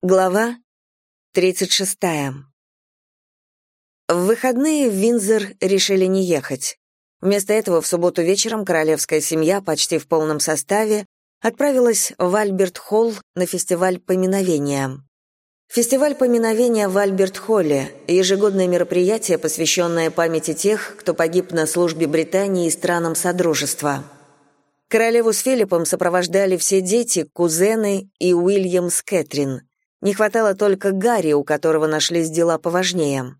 Глава 36. В выходные в Винзор решили не ехать. Вместо этого в субботу вечером королевская семья почти в полном составе отправилась в Альберт-Холл на фестиваль поминовения. Фестиваль поминовения в Альберт-Холле – ежегодное мероприятие, посвященное памяти тех, кто погиб на службе Британии и странам Содружества. Королеву с Филиппом сопровождали все дети, кузены и Уильям с Кэтрин – не хватало только Гарри, у которого нашлись дела поважнее.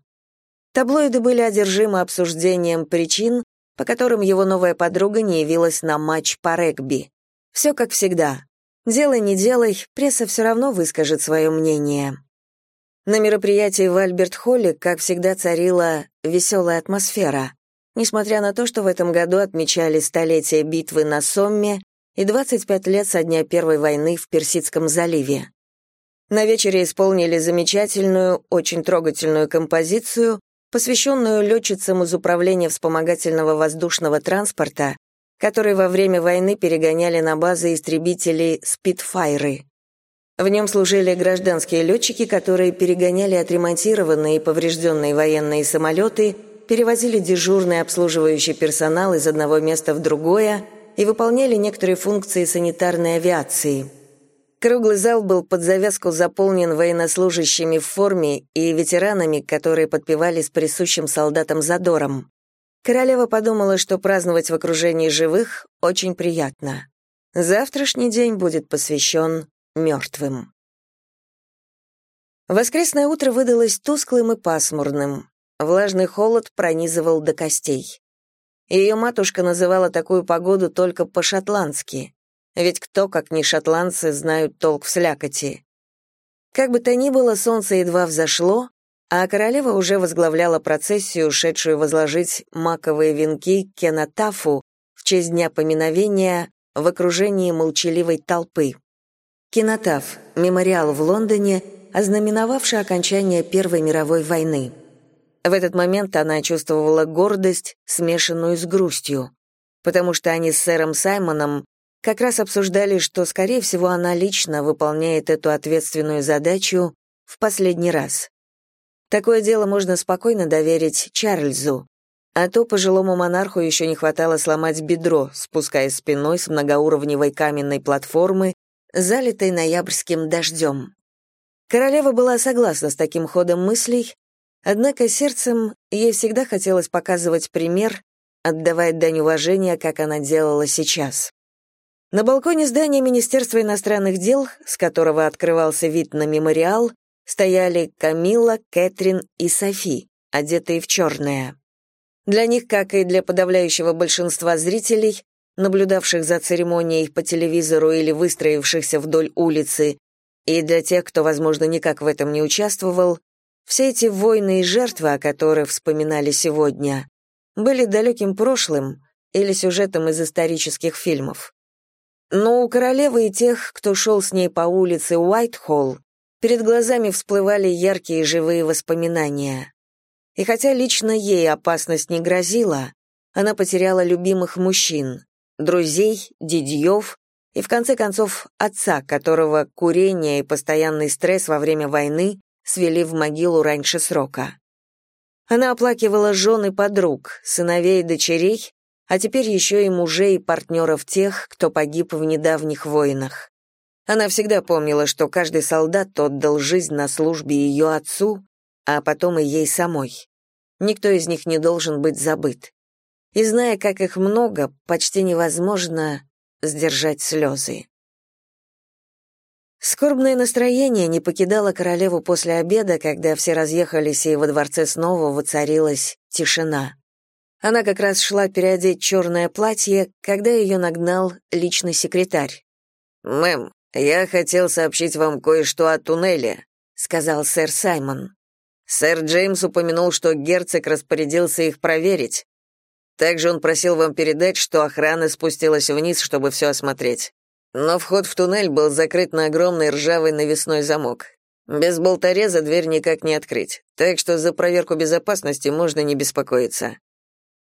Таблоиды были одержимы обсуждением причин, по которым его новая подруга не явилась на матч по регби. Все как всегда. Делай, не делай, пресса все равно выскажет свое мнение. На мероприятии в Альберт-Холле, как всегда, царила веселая атмосфера, несмотря на то, что в этом году отмечали столетие битвы на Сомме и 25 лет со дня Первой войны в Персидском заливе. На вечере исполнили замечательную, очень трогательную композицию, посвященную летчицам из Управления вспомогательного воздушного транспорта, которые во время войны перегоняли на базы истребителей «Спитфайры». В нем служили гражданские летчики, которые перегоняли отремонтированные и поврежденные военные самолеты, перевозили дежурный обслуживающий персонал из одного места в другое и выполняли некоторые функции санитарной авиации – Круглый зал был под завязку заполнен военнослужащими в форме и ветеранами, которые подпевали с присущим солдатам задором. Королева подумала, что праздновать в окружении живых очень приятно. Завтрашний день будет посвящен мертвым. Воскресное утро выдалось тусклым и пасмурным. Влажный холод пронизывал до костей. Ее матушка называла такую погоду только по-шотландски ведь кто, как не шотландцы, знают толк в слякоти. Как бы то ни было, солнце едва взошло, а королева уже возглавляла процессию, шедшую возложить маковые венки Кенатафу в честь дня поминовения в окружении молчаливой толпы. Кенотаф — мемориал в Лондоне, ознаменовавший окончание Первой мировой войны. В этот момент она чувствовала гордость, смешанную с грустью, потому что они с сэром Саймоном как раз обсуждали, что, скорее всего, она лично выполняет эту ответственную задачу в последний раз. Такое дело можно спокойно доверить Чарльзу, а то пожилому монарху еще не хватало сломать бедро, спускаясь спиной с многоуровневой каменной платформы, залитой ноябрьским дождем. Королева была согласна с таким ходом мыслей, однако сердцем ей всегда хотелось показывать пример, отдавая дань уважения, как она делала сейчас. На балконе здания Министерства иностранных дел, с которого открывался вид на мемориал, стояли Камила, Кэтрин и Софи, одетые в черное. Для них, как и для подавляющего большинства зрителей, наблюдавших за церемонией по телевизору или выстроившихся вдоль улицы, и для тех, кто, возможно, никак в этом не участвовал, все эти войны и жертвы, о которых вспоминали сегодня, были далеким прошлым или сюжетом из исторических фильмов. Но у королевы и тех, кто шел с ней по улице Уайтхолл, перед глазами всплывали яркие живые воспоминания. И хотя лично ей опасность не грозила, она потеряла любимых мужчин, друзей, дядьев и, в конце концов, отца, которого курение и постоянный стресс во время войны свели в могилу раньше срока. Она оплакивала жен и подруг, сыновей и дочерей, а теперь еще и мужей и партнеров тех, кто погиб в недавних войнах. Она всегда помнила, что каждый солдат отдал жизнь на службе ее отцу, а потом и ей самой. Никто из них не должен быть забыт. И зная, как их много, почти невозможно сдержать слезы. Скорбное настроение не покидало королеву после обеда, когда все разъехались, и во дворце снова воцарилась тишина. Она как раз шла переодеть черное платье, когда ее нагнал личный секретарь. «Мэм, я хотел сообщить вам кое-что о туннеле», — сказал сэр Саймон. «Сэр Джеймс упомянул, что герцог распорядился их проверить. Также он просил вам передать, что охрана спустилась вниз, чтобы все осмотреть. Но вход в туннель был закрыт на огромный ржавый навесной замок. Без болтореза дверь никак не открыть, так что за проверку безопасности можно не беспокоиться.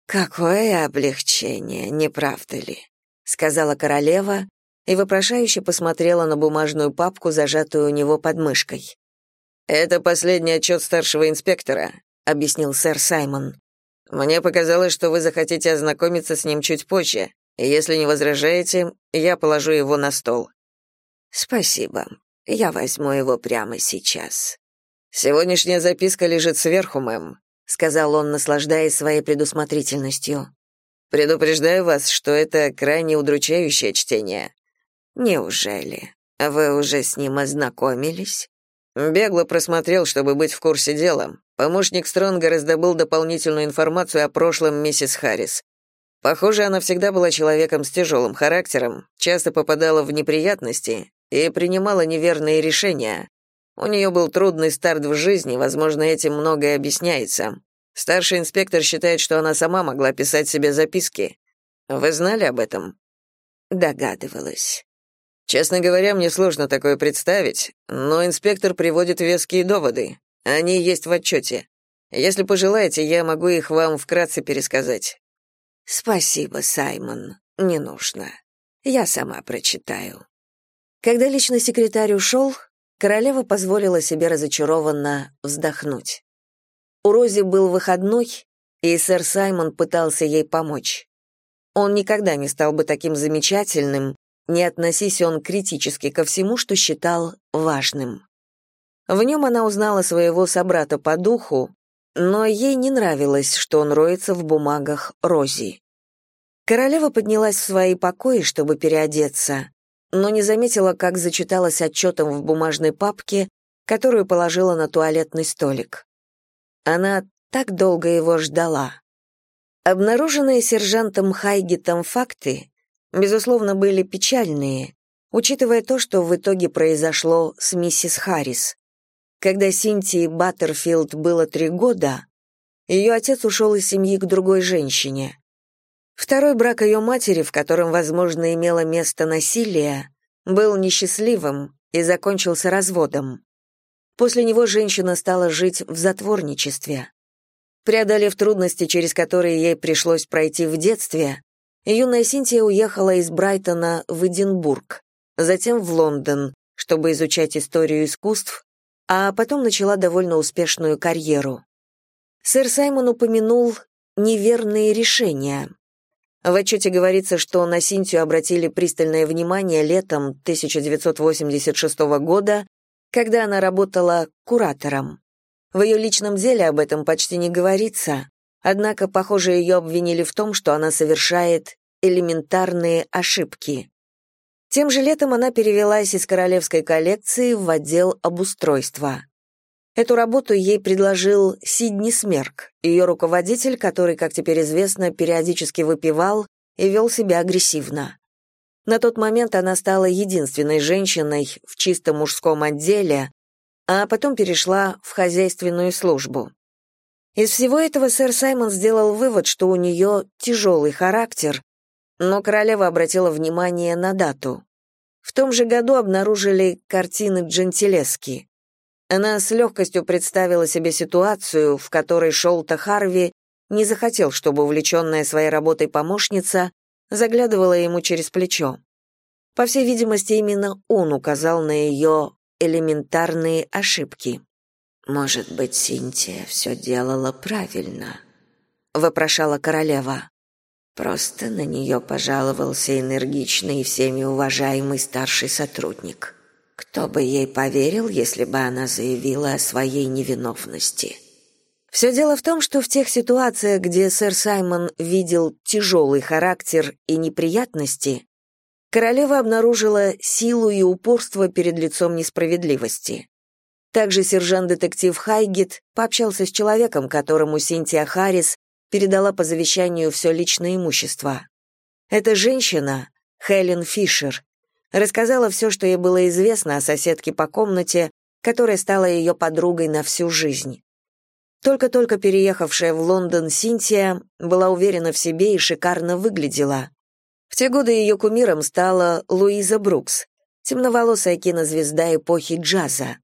«Какое облегчение, не правда ли?» — сказала королева, и вопрошающе посмотрела на бумажную папку, зажатую у него под мышкой. «Это последний отчет старшего инспектора», — объяснил сэр Саймон. «Мне показалось, что вы захотите ознакомиться с ним чуть позже, и если не возражаете, я положу его на стол». «Спасибо. Я возьму его прямо сейчас». «Сегодняшняя записка лежит сверху, мэм», — сказал он, наслаждаясь своей предусмотрительностью. «Предупреждаю вас, что это крайне удручающее чтение». «Неужели? Вы уже с ним ознакомились?» Бегло просмотрел, чтобы быть в курсе дела. Помощник Стронга раздобыл дополнительную информацию о прошлом миссис Харрис. Похоже, она всегда была человеком с тяжелым характером, часто попадала в неприятности и принимала неверные решения. У нее был трудный старт в жизни, возможно, этим многое объясняется. Старший инспектор считает, что она сама могла писать себе записки. Вы знали об этом? Догадывалась. Честно говоря, мне сложно такое представить, но инспектор приводит веские доводы. Они есть в отчете. Если пожелаете, я могу их вам вкратце пересказать. Спасибо, Саймон. Не нужно. Я сама прочитаю. Когда личный секретарь ушел, королева позволила себе разочарованно вздохнуть. У Рози был выходной, и сэр Саймон пытался ей помочь. Он никогда не стал бы таким замечательным, не относись он критически ко всему, что считал важным. В нем она узнала своего собрата по духу, но ей не нравилось, что он роется в бумагах Рози. Королева поднялась в свои покои, чтобы переодеться, но не заметила, как зачиталась отчетом в бумажной папке, которую положила на туалетный столик. Она так долго его ждала. Обнаруженные сержантом Хайгитом факты, безусловно, были печальные, учитывая то, что в итоге произошло с миссис Харрис. Когда Синтии Баттерфилд было три года, ее отец ушел из семьи к другой женщине. Второй брак ее матери, в котором, возможно, имело место насилие, был несчастливым и закончился разводом. После него женщина стала жить в затворничестве. Преодолев трудности, через которые ей пришлось пройти в детстве, юная Синтия уехала из Брайтона в Эдинбург, затем в Лондон, чтобы изучать историю искусств, а потом начала довольно успешную карьеру. Сэр Саймон упомянул неверные решения. В отчете говорится, что на Синтию обратили пристальное внимание летом 1986 года, когда она работала куратором. В ее личном деле об этом почти не говорится, однако, похоже, ее обвинили в том, что она совершает элементарные ошибки. Тем же летом она перевелась из королевской коллекции в отдел обустройства. Эту работу ей предложил Сидни Смерк, ее руководитель, который, как теперь известно, периодически выпивал и вел себя агрессивно. На тот момент она стала единственной женщиной в чисто мужском отделе, а потом перешла в хозяйственную службу. Из всего этого сэр Саймон сделал вывод, что у нее тяжелый характер, но королева обратила внимание на дату. В том же году обнаружили картины Джентилески. Она с легкостью представила себе ситуацию, в которой Шолта Харви не захотел, чтобы увлеченная своей работой помощница заглядывала ему через плечо. По всей видимости, именно он указал на ее элементарные ошибки. «Может быть, Синтия все делала правильно?» — вопрошала королева. Просто на нее пожаловался энергичный и всеми уважаемый старший сотрудник. Кто бы ей поверил, если бы она заявила о своей невиновности? Все дело в том, что в тех ситуациях, где сэр Саймон видел тяжелый характер и неприятности, королева обнаружила силу и упорство перед лицом несправедливости. Также сержант-детектив Хайгет пообщался с человеком, которому Синтия Харрис передала по завещанию все личное имущество. Эта женщина, Хелен Фишер, рассказала все, что ей было известно о соседке по комнате, которая стала ее подругой на всю жизнь. Только-только переехавшая в Лондон Синтия была уверена в себе и шикарно выглядела. В те годы ее кумиром стала Луиза Брукс, темноволосая кинозвезда эпохи джаза.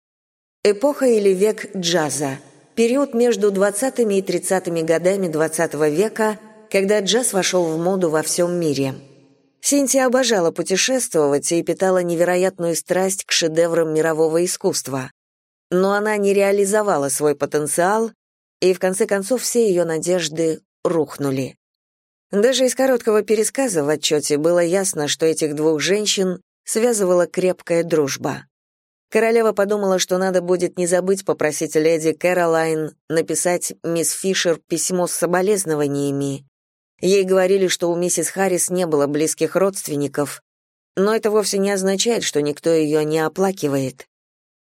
Эпоха или век джаза – период между 20-ми и 30-ми годами XX -го века, когда джаз вошел в моду во всем мире – Синтия обожала путешествовать и питала невероятную страсть к шедеврам мирового искусства. Но она не реализовала свой потенциал, и в конце концов все ее надежды рухнули. Даже из короткого пересказа в отчете было ясно, что этих двух женщин связывала крепкая дружба. Королева подумала, что надо будет не забыть попросить леди Кэролайн написать мисс Фишер письмо с соболезнованиями. Ей говорили, что у миссис Харрис не было близких родственников, но это вовсе не означает, что никто ее не оплакивает.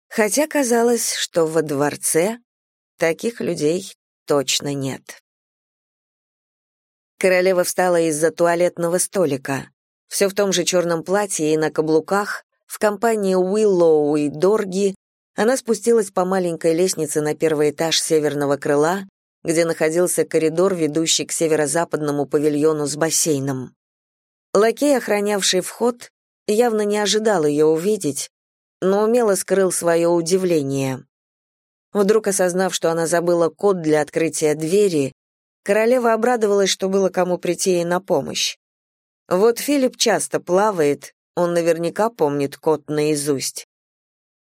Хотя казалось, что во дворце таких людей точно нет. Королева встала из-за туалетного столика. Все в том же черном платье и на каблуках, в компании Уиллоу и Дорги, она спустилась по маленькой лестнице на первый этаж северного крыла, где находился коридор, ведущий к северо-западному павильону с бассейном. Лакей, охранявший вход, явно не ожидал ее увидеть, но умело скрыл свое удивление. Вдруг осознав, что она забыла код для открытия двери, Королева обрадовалась, что было кому прийти ей на помощь. Вот Филипп часто плавает, он наверняка помнит код наизусть.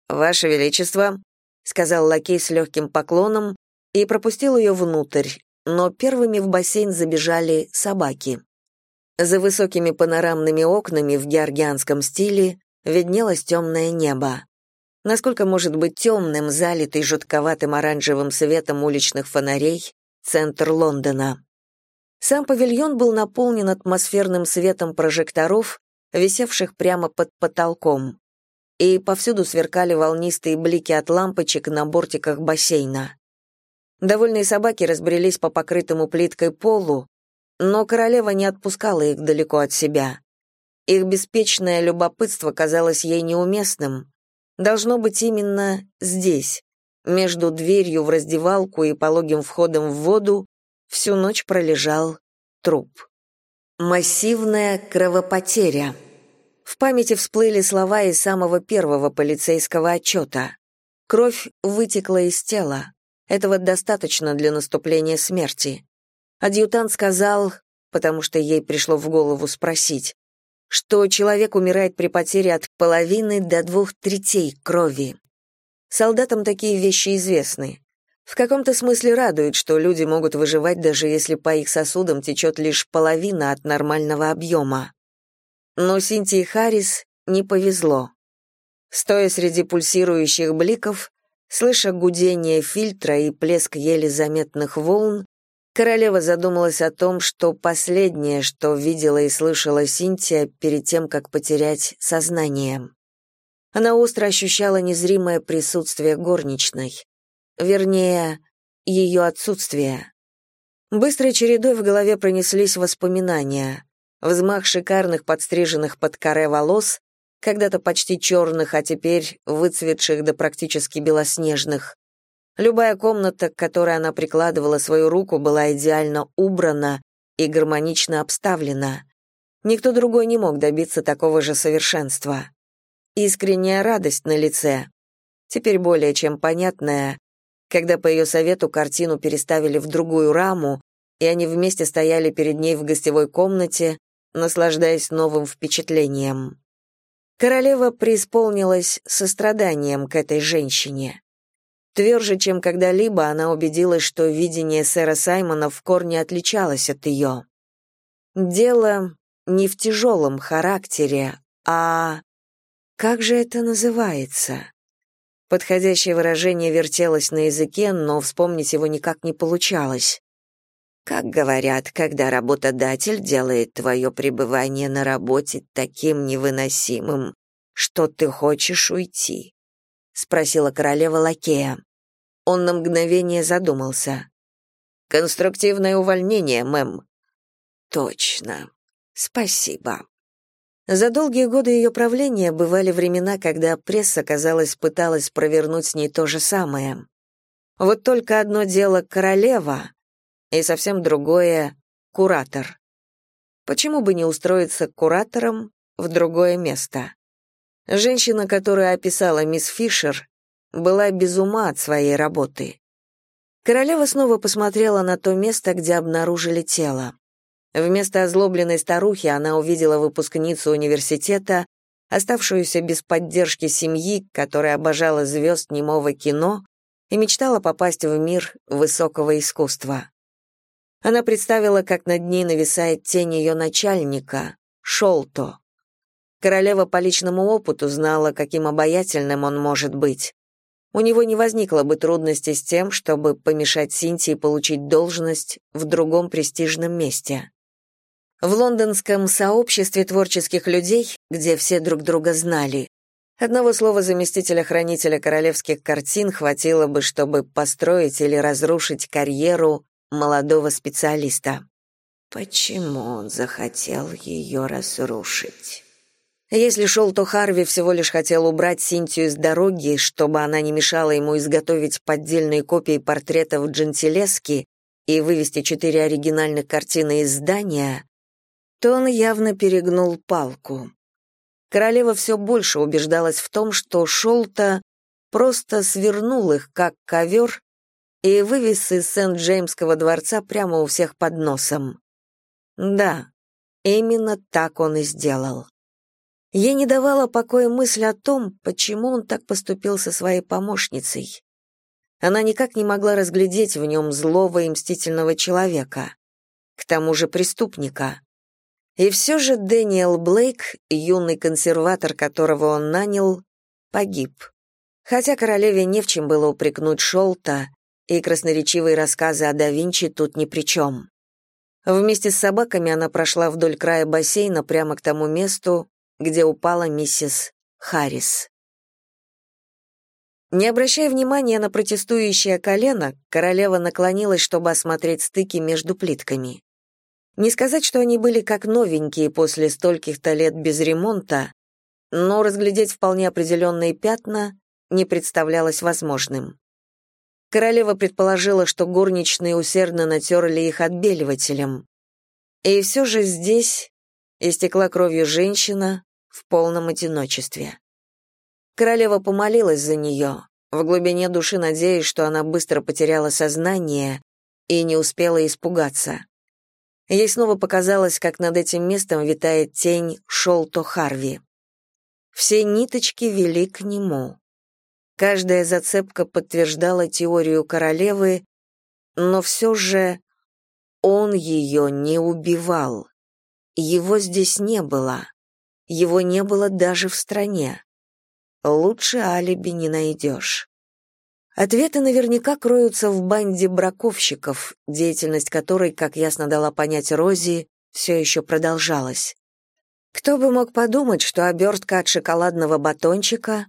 «Ваше Величество», — сказал лакей с легким поклоном и пропустил ее внутрь, но первыми в бассейн забежали собаки. За высокими панорамными окнами в георгианском стиле виднелось темное небо. Насколько может быть темным, залитый жутковатым оранжевым светом уличных фонарей, центр Лондона. Сам павильон был наполнен атмосферным светом прожекторов, висевших прямо под потолком. И повсюду сверкали волнистые блики от лампочек на бортиках бассейна. Довольные собаки разбрелись по покрытому плиткой полу, но королева не отпускала их далеко от себя. Их беспечное любопытство казалось ей неуместным. Должно быть именно здесь, между дверью в раздевалку и пологим входом в воду всю ночь пролежал труп. Массивная кровопотеря. В памяти всплыли слова из самого первого полицейского отчета. Кровь вытекла из тела. Этого достаточно для наступления смерти. Адъютант сказал, потому что ей пришло в голову спросить, что человек умирает при потере от половины до двух третей крови. Солдатам такие вещи известны. В каком-то смысле радует, что люди могут выживать, даже если по их сосудам течет лишь половина от нормального объема. Но Синтии Харрис не повезло. Стоя среди пульсирующих бликов, слыша гудение фильтра и плеск еле заметных волн, королева задумалась о том, что последнее, что видела и слышала Синтия перед тем, как потерять сознание. Она остро ощущала незримое присутствие горничной. Вернее, ее отсутствие. Быстрой чередой в голове пронеслись воспоминания. Взмах шикарных подстриженных под коре волос, когда-то почти черных, а теперь выцветших до практически белоснежных. Любая комната, к которой она прикладывала свою руку, была идеально убрана и гармонично обставлена. Никто другой не мог добиться такого же совершенства искренняя радость на лице, теперь более чем понятная, когда по ее совету картину переставили в другую раму, и они вместе стояли перед ней в гостевой комнате, наслаждаясь новым впечатлением. Королева преисполнилась состраданием к этой женщине. Тверже, чем когда-либо, она убедилась, что видение сэра Саймона в корне отличалось от ее. Дело не в тяжелом характере, а как же это называется? Подходящее выражение вертелось на языке, но вспомнить его никак не получалось. Как говорят, когда работодатель делает твое пребывание на работе таким невыносимым, что ты хочешь уйти? спросила королева лакея. Он на мгновение задумался. Конструктивное увольнение, мэм. Точно. Спасибо. За долгие годы ее правления бывали времена, когда пресса, казалось, пыталась провернуть с ней то же самое. Вот только одно дело королева, и совсем другое — куратор. Почему бы не устроиться куратором в другое место? Женщина, которую описала мисс Фишер, была без ума от своей работы. Королева снова посмотрела на то место, где обнаружили тело. Вместо озлобленной старухи она увидела выпускницу университета, оставшуюся без поддержки семьи, которая обожала звезд немого кино и мечтала попасть в мир высокого искусства. Она представила, как над ней нависает тень ее начальника, Шолто. Королева по личному опыту знала, каким обаятельным он может быть. У него не возникло бы трудностей с тем, чтобы помешать Синтии получить должность в другом престижном месте. В лондонском сообществе творческих людей, где все друг друга знали, одного слова заместителя-хранителя королевских картин хватило бы, чтобы построить или разрушить карьеру молодого специалиста. Почему он захотел ее разрушить? Если шел, то Харви всего лишь хотел убрать Синтию с дороги, чтобы она не мешала ему изготовить поддельные копии портретов Джентилески и вывести четыре оригинальных картины из здания, то он явно перегнул палку. Королева все больше убеждалась в том, что Шолта просто свернул их, как ковер, и вывез из Сент-Джеймского дворца прямо у всех под носом. Да, именно так он и сделал. Ей не давала покоя мысль о том, почему он так поступил со своей помощницей. Она никак не могла разглядеть в нем злого и мстительного человека, к тому же преступника. И все же Дэниел Блейк, юный консерватор, которого он нанял, погиб. Хотя королеве не в чем было упрекнуть Шолта, и красноречивые рассказы о да Винчи тут ни при чем. Вместе с собаками она прошла вдоль края бассейна прямо к тому месту, где упала миссис Харрис. Не обращая внимания на протестующее колено, королева наклонилась, чтобы осмотреть стыки между плитками. Не сказать, что они были как новенькие после стольких-то лет без ремонта, но разглядеть вполне определенные пятна не представлялось возможным. Королева предположила, что горничные усердно натерли их отбеливателем. И все же здесь истекла кровью женщина в полном одиночестве. Королева помолилась за нее, в глубине души надеясь, что она быстро потеряла сознание и не успела испугаться. Ей снова показалось, как над этим местом витает тень Шолто Харви. Все ниточки вели к нему. Каждая зацепка подтверждала теорию королевы, но все же он ее не убивал. Его здесь не было. Его не было даже в стране. Лучше алиби не найдешь. Ответы наверняка кроются в банде браковщиков, деятельность которой, как ясно дала понять Рози, все еще продолжалась. Кто бы мог подумать, что обертка от шоколадного батончика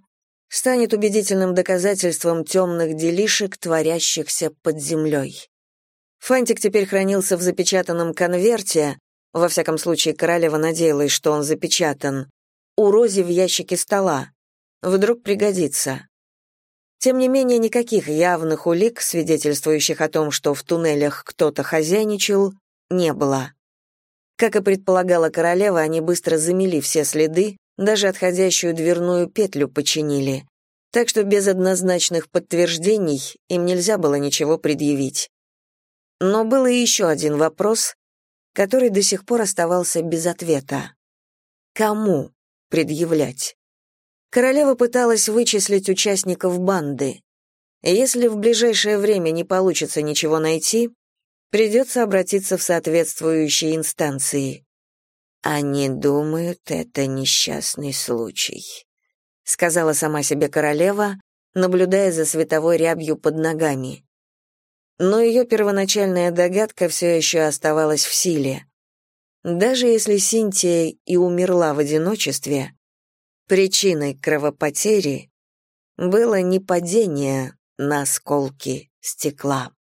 станет убедительным доказательством темных делишек, творящихся под землей. Фантик теперь хранился в запечатанном конверте, во всяком случае королева надеялась, что он запечатан, у Рози в ящике стола. Вдруг пригодится. Тем не менее, никаких явных улик, свидетельствующих о том, что в туннелях кто-то хозяйничал, не было. Как и предполагала королева, они быстро замели все следы, даже отходящую дверную петлю починили, так что без однозначных подтверждений им нельзя было ничего предъявить. Но был и еще один вопрос, который до сих пор оставался без ответа. Кому предъявлять? Королева пыталась вычислить участников банды. Если в ближайшее время не получится ничего найти, придется обратиться в соответствующие инстанции. Они думают, это несчастный случай, сказала сама себе королева, наблюдая за световой рябью под ногами. Но ее первоначальная догадка все еще оставалась в силе. Даже если Синтия и умерла в одиночестве, Причиной кровопотери было не падение на осколки стекла.